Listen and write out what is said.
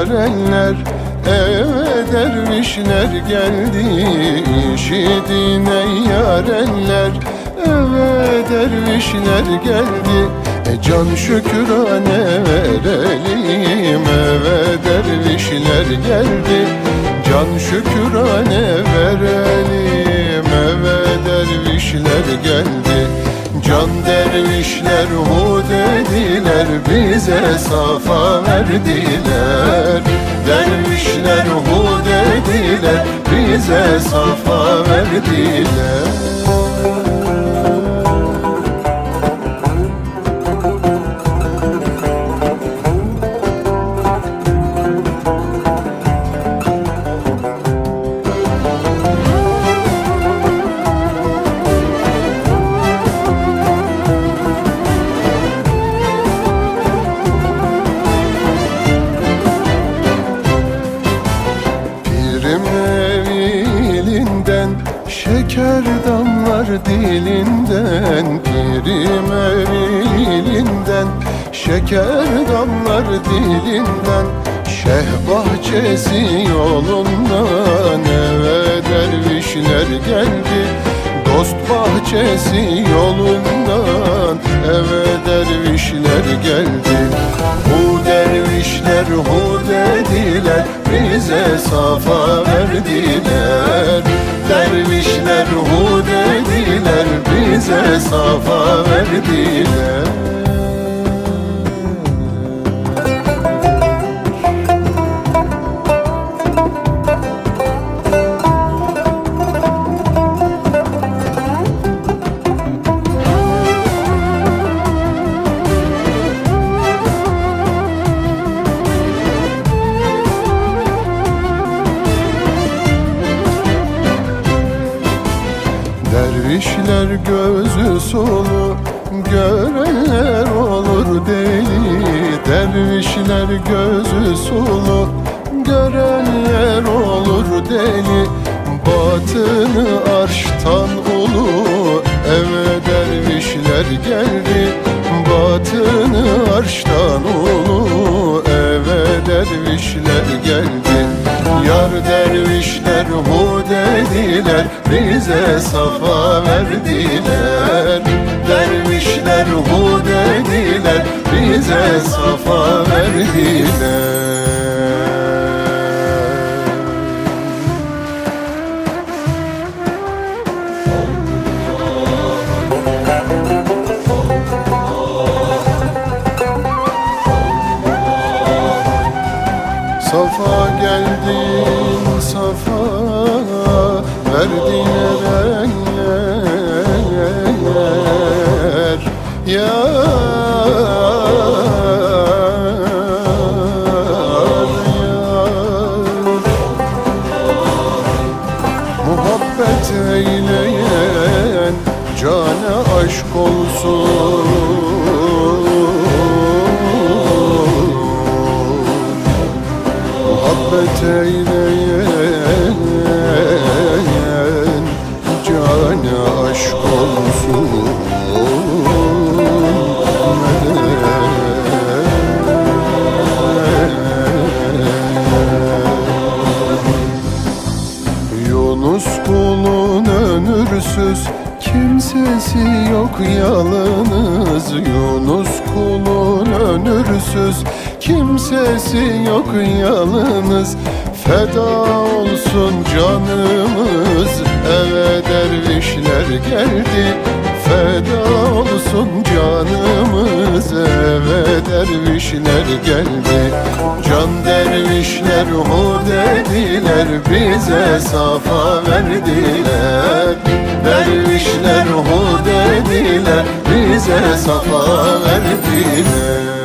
yarenler Eve dervişler geldi. İşidin ey yarenler Eve dervişler geldi. E can şükrane verelim Eve dervişler geldi. Can şükrane verelim dervişler hu dediler Bize safa verdiler. Dervişler hu dediler Bize safa verdiler Şeker damlar dilinden Pirim evilinden Şeker damlar dilinden Şeh bahçesi yolundan. Eve dervişler geldi Dost bahçesi yolundan. Eve dervişler geldi Bu dervişler hu Bize safa verdiler. Dervişler hu dediler Bize safa verdiler Dervişler gözü solu Görenler olur deli. Dervişler gözü solu Görenler olur deli. Batını arştan ulu Eve dervişler geldi. Batını arştan ulu hu dediler Bize safa verdiler. Dervişler hu dediler Bize safa verdiler. Safa geldin safa verdin erenler Yar Muhabbet eyleyen cana aşk olsun Muhabbet eyleyen önürsüz Kimsesi yok yalınız Yunus kulun önürsüz Kimsesi yok yalınız Feda olsun canımız Eve dervişler geldi. Feda olsun canımız dervişler geldi. Can dervişler hu dediler Bize safa verdiler. Dervişler hu dediler Bize safa verdiler